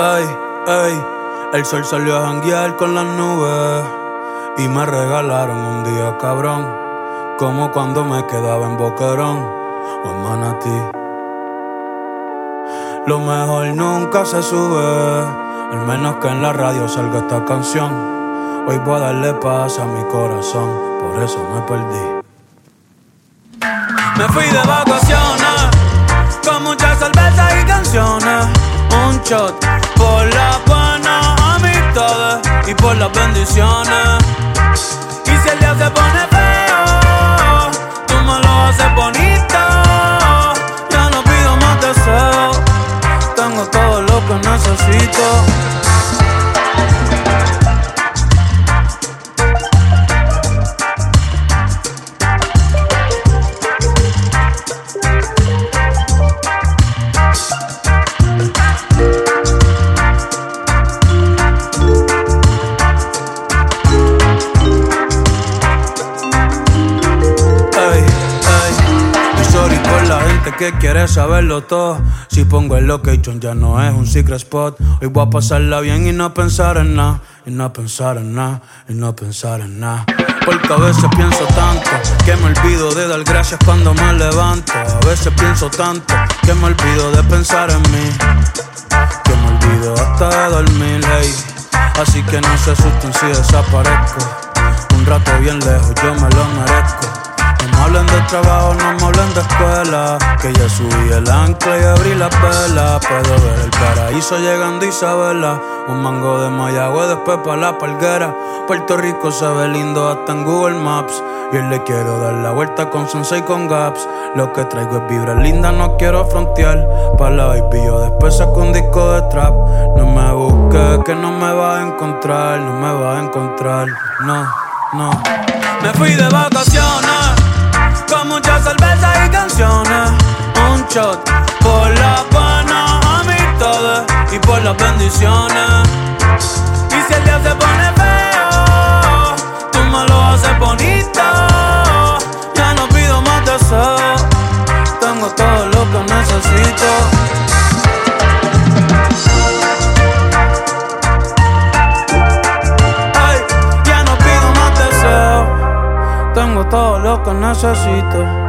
Ey, ey, el sol salió a janguear con las nubes y me regalaron un día cabrón, como cuando me quedaba en Boquerón o en Manatí. Lo mejor nunca se sube, al menos que en la radio salga esta canción. Hoy voy a darle paz a mi corazón, por eso me perdí. Me fui de vacaciones, con muchas cervezas y canciones. Por las buenas amistades y por las bendiciones. Y si el día se pone feo, tú me lo haces bonito. Ya no pido más deseos, tengo todo lo que necesito. Que quiere saberlo todo. Si pongo el location ya no es un secret spot. Hoy voy a pasarla bien y no pensar en nada. Y no pensar en nada. Y no pensar en nada. Porque a veces pienso tanto que me olvido de dar gracias cuando me levanto. A veces pienso tanto que me olvido de pensar en mí. Que me olvido hasta de dormir, hey. Así que no se asusten si desaparezco. Un rato bien lejos, yo me lo merezco. No me hablen de trabajo, no me hablen de escuela. Que ya subí el ancla y abrí la vela. Puedo ver el paraíso llegando Isabela. Un mango de Mayagüe, después pa' la palguera. Puerto Rico se ve lindo hasta en Google Maps. Y hoy le quiero dar la vuelta con Sensei con Gaps. Lo que traigo es vibra linda, no quiero frontear. Pa' la baby, yo después saco un disco de trap. No me busques, que no me va a encontrar. No me va a encontrar, no, no. Me fui de vacaciones Y si el día se pone feo, tú me lo haces bonito. Ya no pido más deseos, tengo todo lo que necesito. todo lo que necesito.